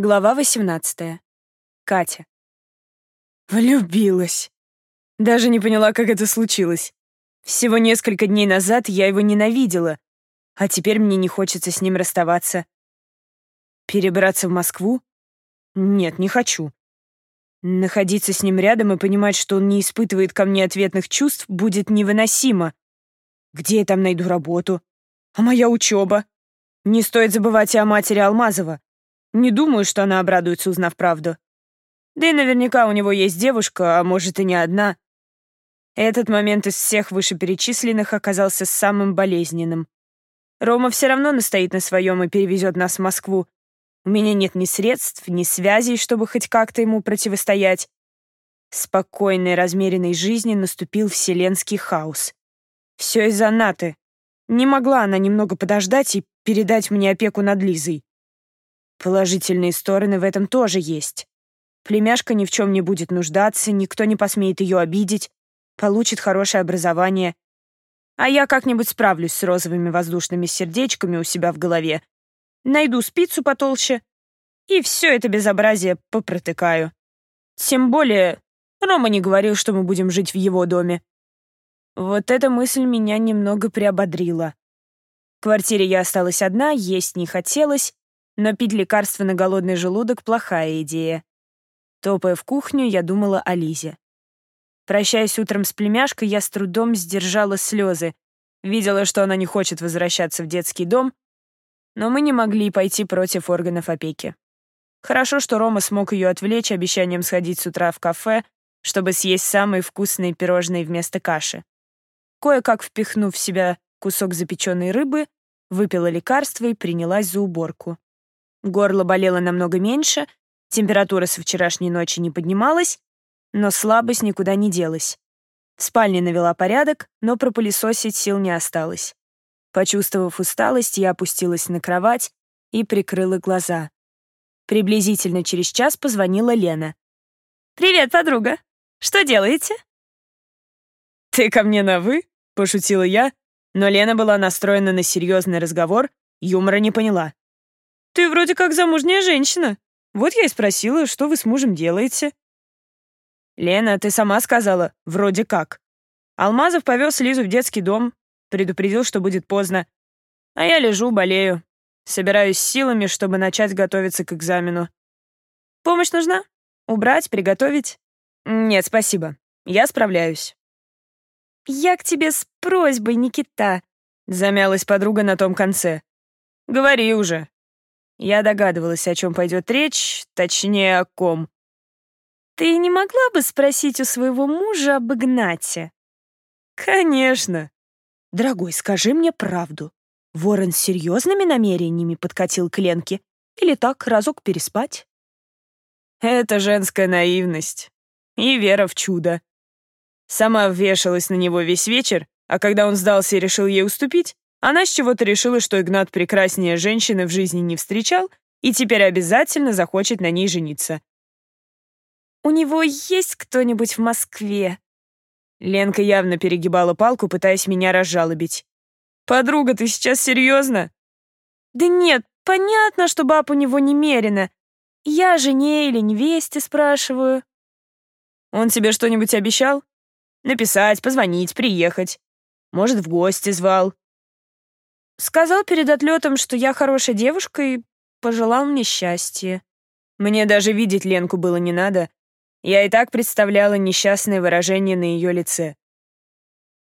Глава 18. Катя. Влюбилась. Даже не поняла, как это случилось. Всего несколько дней назад я его ненавидела, а теперь мне не хочется с ним расставаться. Перебраться в Москву? Нет, не хочу. Находиться с ним рядом и понимать, что он не испытывает ко мне ответных чувств, будет невыносимо. Где я там найду работу? А моя учеба? Не стоит забывать и о матери Алмазова. Не думаю, что она обрадуется, узнав правду. Да и наверняка у него есть девушка, а может и не одна. Этот момент из всех вышеперечисленных оказался самым болезненным. Рома все равно настоит на своем и перевезет нас в Москву. У меня нет ни средств, ни связей, чтобы хоть как-то ему противостоять. Спокойной, размеренной жизни наступил вселенский хаос. Все из-за Наты. Не могла она немного подождать и передать мне опеку над Лизой. Положительные стороны в этом тоже есть. Племяшка ни в чем не будет нуждаться, никто не посмеет ее обидеть, получит хорошее образование. А я как-нибудь справлюсь с розовыми воздушными сердечками у себя в голове. Найду спицу потолще и все это безобразие попротыкаю. Тем более, Рома не говорил, что мы будем жить в его доме. Вот эта мысль меня немного приободрила. В квартире я осталась одна, есть не хотелось, но пить лекарство на голодный желудок — плохая идея. Топая в кухню, я думала о Лизе. Прощаясь утром с племяшкой, я с трудом сдержала слезы. Видела, что она не хочет возвращаться в детский дом, но мы не могли пойти против органов опеки. Хорошо, что Рома смог ее отвлечь обещанием сходить с утра в кафе, чтобы съесть самые вкусные пирожные вместо каши. Кое-как впихнув в себя кусок запеченной рыбы, выпила лекарство и принялась за уборку. Горло болело намного меньше, температура с вчерашней ночи не поднималась, но слабость никуда не делась. В спальне навела порядок, но пропылесосить сил не осталось. Почувствовав усталость, я опустилась на кровать и прикрыла глаза. Приблизительно через час позвонила Лена. «Привет, подруга. Что делаете?» «Ты ко мне на «вы»?» — пошутила я, но Лена была настроена на серьезный разговор, юмора не поняла. Ты вроде как замужняя женщина. Вот я и спросила, что вы с мужем делаете. Лена, ты сама сказала, вроде как. Алмазов повез Лизу в детский дом, предупредил, что будет поздно. А я лежу, болею. Собираюсь силами, чтобы начать готовиться к экзамену. Помощь нужна? Убрать, приготовить? Нет, спасибо. Я справляюсь. Я к тебе с просьбой, Никита. Замялась подруга на том конце. Говори уже. Я догадывалась, о чем пойдет речь, точнее, о ком. «Ты не могла бы спросить у своего мужа об Игнате?» «Конечно». «Дорогой, скажи мне правду. Ворон с серьезными намерениями подкатил к Ленке? Или так, разок переспать?» «Это женская наивность. И вера в чудо. Сама вешалась на него весь вечер, а когда он сдался и решил ей уступить, она с чего-то решила, что Игнат прекраснее женщины в жизни не встречал и теперь обязательно захочет на ней жениться. «У него есть кто-нибудь в Москве?» Ленка явно перегибала палку, пытаясь меня разжалобить. «Подруга, ты сейчас серьезно?» «Да нет, понятно, что баб у него немерено. Я о жене или невесте спрашиваю». «Он тебе что-нибудь обещал? Написать, позвонить, приехать. Может, в гости звал?» Сказал перед отлетом, что я хорошая девушка и пожелал мне счастья. Мне даже видеть Ленку было не надо. Я и так представляла несчастное выражение на ее лице.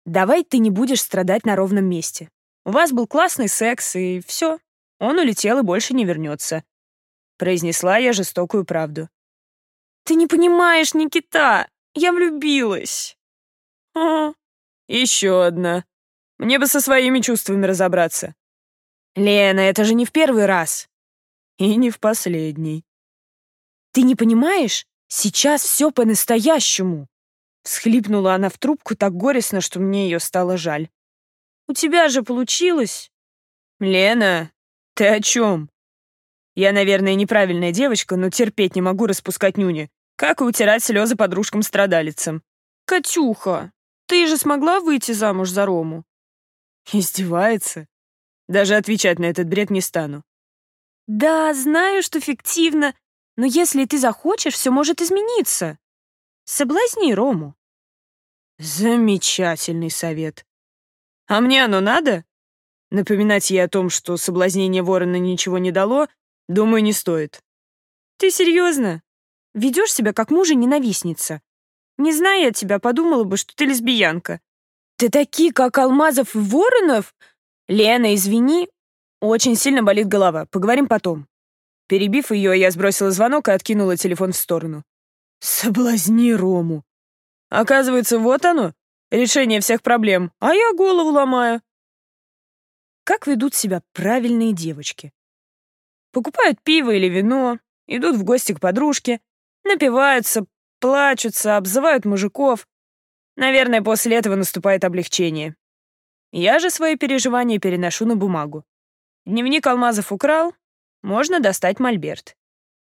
«Давай ты не будешь страдать на ровном месте. У вас был классный секс, и все. Он улетел и больше не вернется», — произнесла я жестокую правду. «Ты не понимаешь, Никита! Я влюбилась!» «О, еще одна!» Мне бы со своими чувствами разобраться. Лена, это же не в первый раз. И не в последний. Ты не понимаешь? Сейчас все по-настоящему. Всхлипнула она в трубку так горестно, что мне ее стало жаль. У тебя же получилось. Лена, ты о чем? Я, наверное, неправильная девочка, но терпеть не могу распускать нюни. Как и утирать слезы подружкам-страдалицам. Катюха, ты же смогла выйти замуж за Рому? Издевается? Даже отвечать на этот бред не стану. Да, знаю, что фиктивно, Но если ты захочешь, все может измениться. Соблазни Рому. Замечательный совет. А мне оно надо? Напоминать ей о том, что соблазнение ворона ничего не дало, думаю, не стоит. Ты серьезно? Ведешь себя как мужа-ненавистница. Не зная я тебя, подумала бы, что ты лесбиянка. Ты такие, как Алмазов и Воронов? Лена, извини, очень сильно болит голова. Поговорим потом. Перебив ее, я сбросила звонок и откинула телефон в сторону. Соблазни Рому. Оказывается, вот оно, решение всех проблем, а я голову ломаю. Как ведут себя правильные девочки? Покупают пиво или вино, идут в гости к подружке, напиваются, плачутся, обзывают мужиков. Наверное, после этого наступает облегчение. Я же свои переживания переношу на бумагу. Дневник Алмазов украл, можно достать мольберт.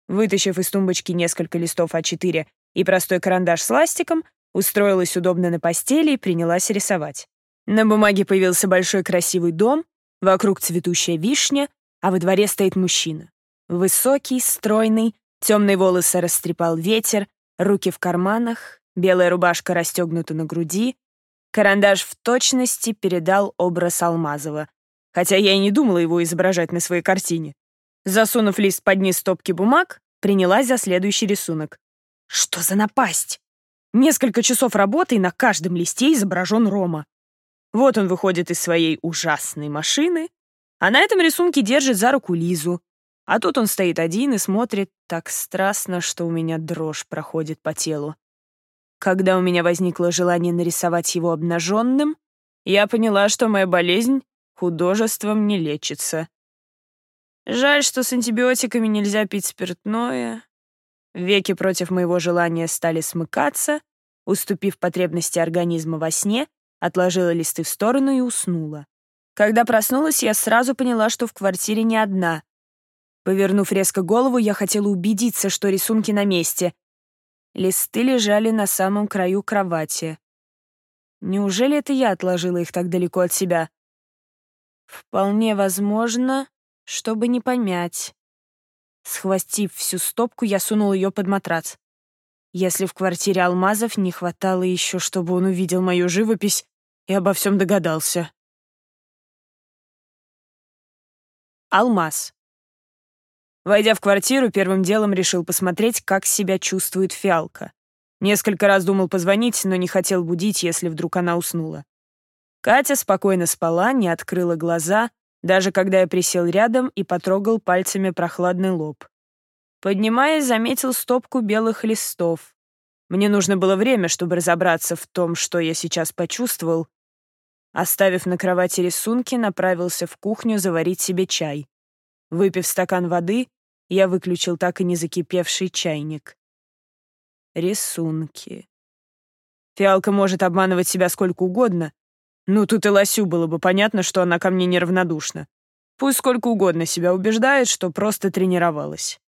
Вытащив из тумбочки несколько листов А4 и простой карандаш с ластиком, устроилась удобно на постели и принялась рисовать. На бумаге появился большой красивый дом, вокруг цветущая вишня, а во дворе стоит мужчина. Высокий, стройный, темные волосы растрепал ветер, руки в карманах, белая рубашка расстегнута на груди. Карандаш в точности передал образ Алмазова, хотя я и не думала его изображать на своей картине. Засунув лист под низ стопки бумаг, принялась за следующий рисунок. Что за напасть? Несколько часов работы, и на каждом листе изображен Рома. Вот он выходит из своей ужасной машины, а на этом рисунке держит за руку Лизу. А тут он стоит один и смотрит так страстно, что у меня дрожь проходит по телу. Когда у меня возникло желание нарисовать его обнаженным, я поняла, что моя болезнь художеством не лечится. Жаль, что с антибиотиками нельзя пить спиртное. Веки против моего желания стали смыкаться, уступив потребности организма во сне, отложила листы в сторону и уснула. Когда проснулась, я сразу поняла, что в квартире не одна. Повернув резко голову, я хотела убедиться, что рисунки на месте. Листы лежали на самом краю кровати. Неужели это я отложила их так далеко от себя? Вполне возможно, чтобы не помять. Схватив всю стопку, я сунул ее под матрац. Если в квартире алмазов не хватало еще, чтобы он увидел мою живопись и обо всем догадался. Алмаз. Войдя в квартиру, первым делом решил посмотреть, как себя чувствует фиалка. Несколько раз думал позвонить, но не хотел будить, если вдруг она уснула. Катя спокойно спала, не открыла глаза, даже когда я присел рядом и потрогал пальцами прохладный лоб. Поднимаясь, заметил стопку белых листов. Мне нужно было время, чтобы разобраться в том, что я сейчас почувствовал. Оставив на кровати рисунки, направился в кухню заварить себе чай. Выпив стакан воды, я выключил так и не закипевший чайник. Рисунки. Фиалка может обманывать себя сколько угодно, ну, тут и Лосю было бы понятно, что она ко мне неравнодушна. Пусть сколько угодно себя убеждает, что просто тренировалась.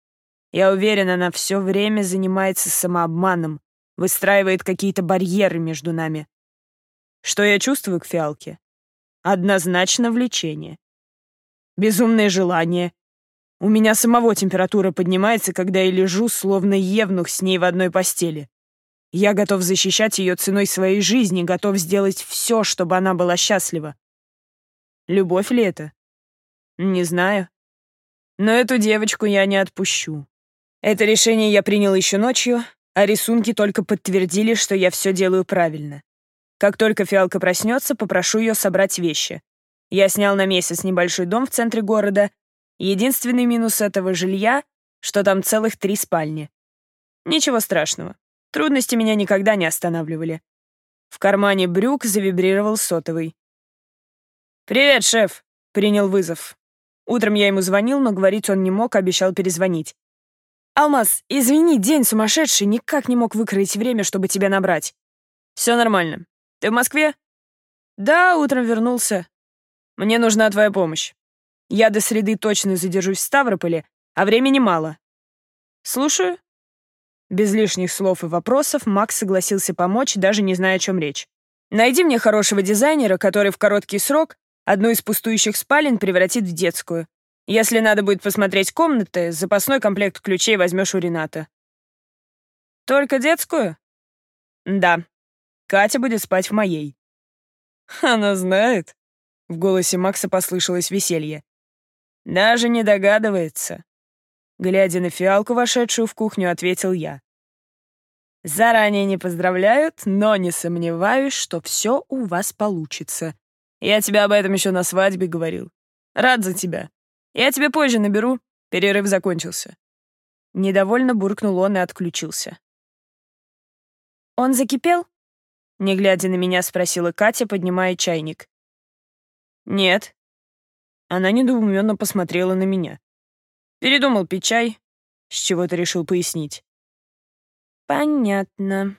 Я уверен, она все время занимается самообманом, выстраивает какие-то барьеры между нами. Что я чувствую к фиалке? Однозначно влечение. Безумное желание. У меня самого температура поднимается, когда я лежу, словно евнух с ней в одной постели. Я готов защищать ее ценой своей жизни, готов сделать все, чтобы она была счастлива. Любовь ли это? Не знаю. Но эту девочку я не отпущу. Это решение я принял еще ночью, а рисунки только подтвердили, что я все делаю правильно. Как только фиалка проснется, попрошу ее собрать вещи. Я снял на месяц небольшой дом в центре города. Единственный минус этого жилья, что там целых три спальни. Ничего страшного. Трудности меня никогда не останавливали. В кармане брюк завибрировал сотовый. «Привет, шеф!» — принял вызов. Утром я ему звонил, но говорить он не мог, обещал перезвонить. «Алмаз, извини, день сумасшедший, никак не мог выкроить время, чтобы тебя набрать». «Все нормально. Ты в Москве?» «Да, утром вернулся. Мне нужна твоя помощь. Я до среды точно задержусь в Ставрополе, а времени мало». «Слушаю». Без лишних слов и вопросов Макс согласился помочь, даже не зная, о чем речь. «Найди мне хорошего дизайнера, который в короткий срок одну из пустующих спален превратит в детскую. Если надо будет посмотреть комнаты, запасной комплект ключей возьмешь у Рената. Только детскую? Да. Катя будет спать в моей. Она знает. В голосе Макса послышалось веселье. Даже не догадывается. Глядя на фиалку, вошедшую в кухню, ответил я. Заранее не поздравляют, но не сомневаюсь, что все у вас получится. Я тебе об этом еще на свадьбе говорил. Рад за тебя. Я тебе позже наберу. Перерыв закончился. Недовольно буркнул он и отключился. «Он закипел?» Не глядя на меня, спросила Катя, поднимая чайник. «Нет». Она недоуменно посмотрела на меня. Передумал пить чай. С чего-то решил пояснить. «Понятно».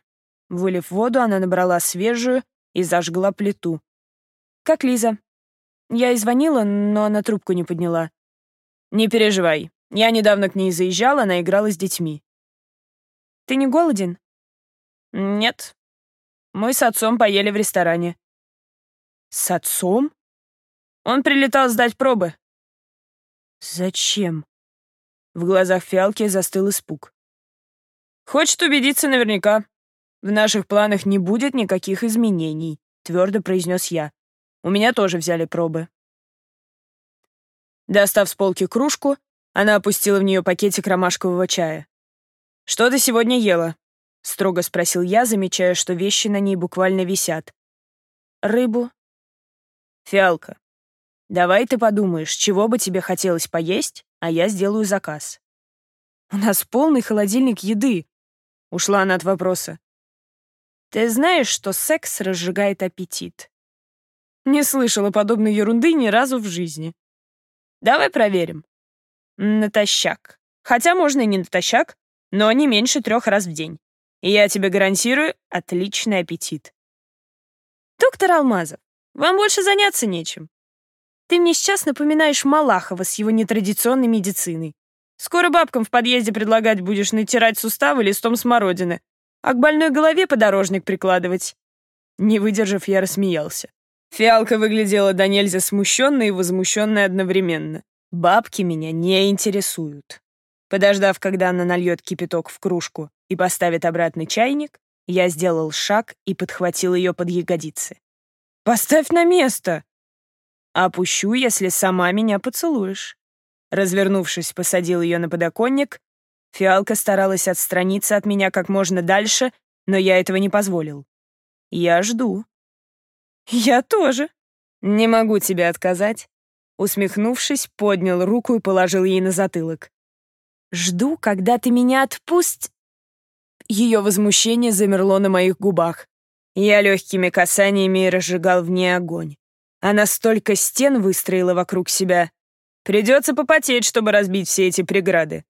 Вылив воду, она набрала свежую и зажгла плиту. «Как Лиза?» Я и звонила, но она трубку не подняла. «Не переживай. Я недавно к ней заезжала, она играла с детьми». «Ты не голоден?» «Нет. Мы с отцом поели в ресторане». «С отцом?» Он прилетал сдать пробы. «Зачем?» В глазах Фиалки застыл испуг. «Хочет убедиться наверняка. В наших планах не будет никаких изменений», — твердо произнес я. «У меня тоже взяли пробы». Достав с полки кружку, она опустила в нее пакетик ромашкового чая. «Что ты сегодня ела?» — строго спросил я, замечая, что вещи на ней буквально висят. «Рыбу». «Фиалка, давай ты подумаешь, чего бы тебе хотелось поесть, а я сделаю заказ». «У нас полный холодильник еды», — ушла она от вопроса. «Ты знаешь, что секс разжигает аппетит?» Не слышала подобной ерунды ни разу в жизни. Давай проверим. Натощак. Хотя можно и не натощак, но не меньше трех раз в день. И я тебе гарантирую отличный аппетит. Доктор Алмазов, вам больше заняться нечем. Ты мне сейчас напоминаешь Малахова с его нетрадиционной медициной. Скоро бабкам в подъезде предлагать будешь натирать суставы листом смородины, а к больной голове подорожник прикладывать. Не выдержав, я рассмеялся. Фиалка выглядела до нельзя смущенной и возмущенной одновременно. Бабки меня не интересуют. Подождав, когда она нальет кипяток в кружку и поставит обратный чайник, я сделал шаг и подхватил ее под ягодицы. «Поставь на место!» «Опущу, если сама меня поцелуешь». Развернувшись, посадил ее на подоконник. Фиалка старалась отстраниться от меня как можно дальше, но я этого не позволил. «Я жду». «Я тоже». «Не могу тебе отказать». Усмехнувшись, поднял руку и положил ей на затылок. «Жду, когда ты меня отпусть...» Ее возмущение замерло на моих губах. Я легкими касаниями разжигал в ней огонь. Она столько стен выстроила вокруг себя. Придется попотеть, чтобы разбить все эти преграды.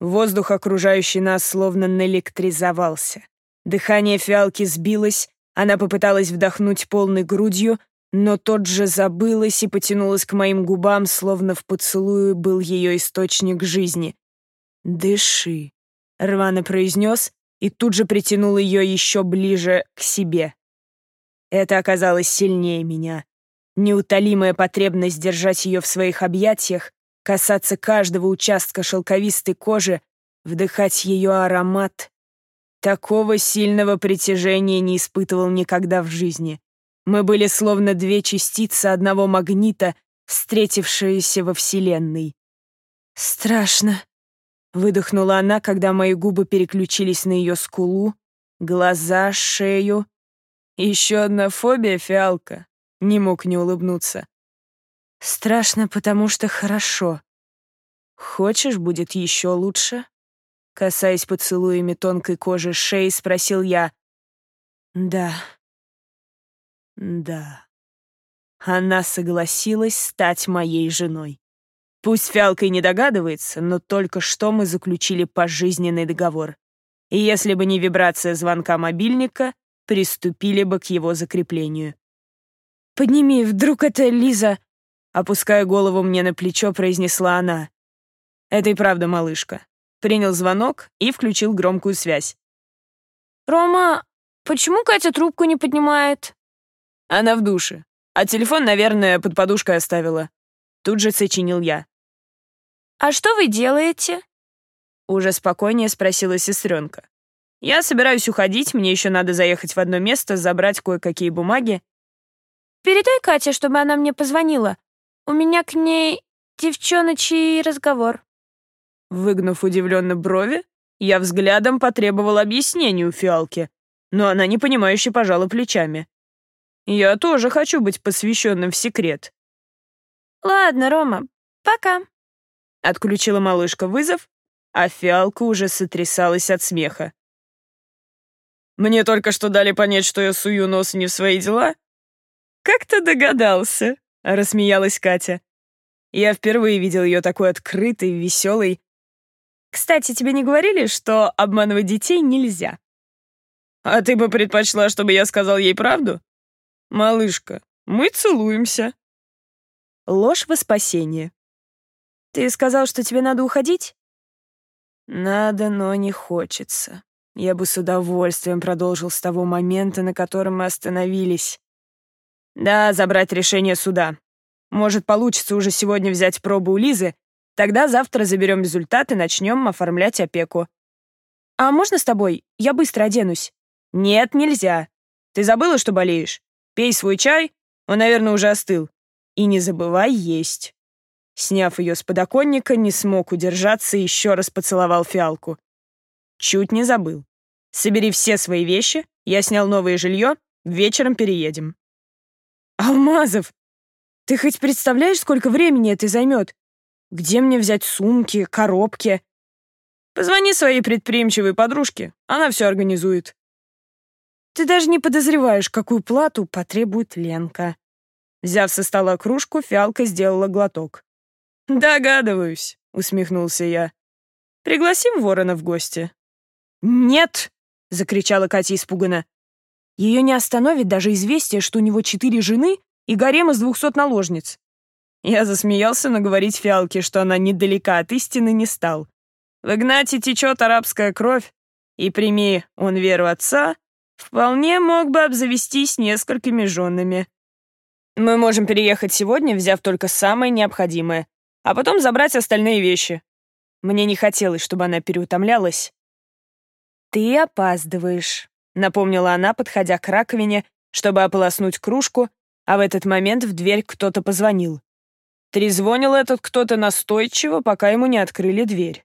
Воздух, окружающий нас, словно наэлектризовался. Дыхание фиалки сбилось, она попыталась вдохнуть полной грудью, но тот же забылась и потянулась к моим губам, словно в поцелуе был ее источник жизни. «Дыши», — рвано произнес и тут же притянул ее еще ближе к себе. Это оказалось сильнее меня. Неутолимая потребность держать ее в своих объятиях, касаться каждого участка шелковистой кожи, вдыхать ее аромат, Такого сильного притяжения не испытывал никогда в жизни. Мы были словно две частицы одного магнита, встретившиеся во Вселенной. «Страшно», — выдохнула она, когда мои губы переключились на ее скулу, глаза, шею. Еще одна фобия, фиалка. Не мог не улыбнуться. «Страшно, потому что хорошо. Хочешь, будет еще лучше?» Касаясь поцелуями тонкой кожи шеи, спросил я. «Да. Да». Она согласилась стать моей женой. Пусть Фиалка и не догадывается, но только что мы заключили пожизненный договор. И если бы не вибрация звонка мобильника, приступили бы к его закреплению. «Подними, вдруг это Лиза?» Опуская голову мне на плечо, произнесла она. «Это и правда малышка принял звонок и включил громкую связь. «Рома, почему Катя трубку не поднимает?» «Она в душе. А телефон, наверное, под подушкой оставила». Тут же сочинил я. «А что вы делаете?» Уже спокойнее спросила сестренка. «Я собираюсь уходить, мне еще надо заехать в одно место, забрать кое-какие бумаги». «Передай Кате, чтобы она мне позвонила. У меня к ней девчоночий разговор». Выгнув удивленно брови, я взглядом потребовал объяснений у фиалки, но она непонимающе пожала плечами. «Я тоже хочу быть посвященным в секрет». «Ладно, Рома, пока», — отключила малышка вызов, а фиалка уже сотрясалась от смеха. «Мне только что дали понять, что я сую нос не в свои дела?» «Как ты догадался?» — рассмеялась Катя. Я впервые видел ее такой открытой, веселой. «Кстати, тебе не говорили, что обманывать детей нельзя?» «А ты бы предпочла, чтобы я сказал ей правду?» «Малышка, мы целуемся». Ложь во спасение. «Ты сказал, что тебе надо уходить?» «Надо, но не хочется. Я бы с удовольствием продолжил с того момента, на котором мы остановились. Да, забрать решение суда. Может, получится уже сегодня взять пробу у Лизы, тогда завтра заберем результат и начнем оформлять опеку. А можно с тобой? Я быстро оденусь. Нет, нельзя. Ты забыла, что болеешь? Пей свой чай, он, наверное, уже остыл. И не забывай есть. Сняв ее с подоконника, не смог удержаться и еще раз поцеловал фиалку. Чуть не забыл. Собери все свои вещи, я снял новое жилье, вечером переедем. Алмазов, ты хоть представляешь, сколько времени это займет? Где мне взять сумки, коробки? Позвони своей предприимчивой подружке, она все организует. Ты даже не подозреваешь, какую плату потребует Ленка. Взяв со стола кружку, фиалка сделала глоток. «Догадываюсь», — усмехнулся я. «Пригласим ворона в гости». «Нет!» — закричала Катя испуганно. Ее не остановит даже известие, что у него четыре жены и гарем из двухсот наложниц. Я засмеялся, но говорить фиалке, что она недалека от истины, не стал. В Игнате течет арабская кровь, и прими он веру отца, вполне мог бы обзавестись несколькими женами. Мы можем переехать сегодня, взяв только самое необходимое, а потом забрать остальные вещи. Мне не хотелось, чтобы она переутомлялась. «Ты опаздываешь», — напомнила она, подходя к раковине, чтобы ополоснуть кружку, а в этот момент в дверь кто-то позвонил. Трезвонил этот кто-то настойчиво, пока ему не открыли дверь.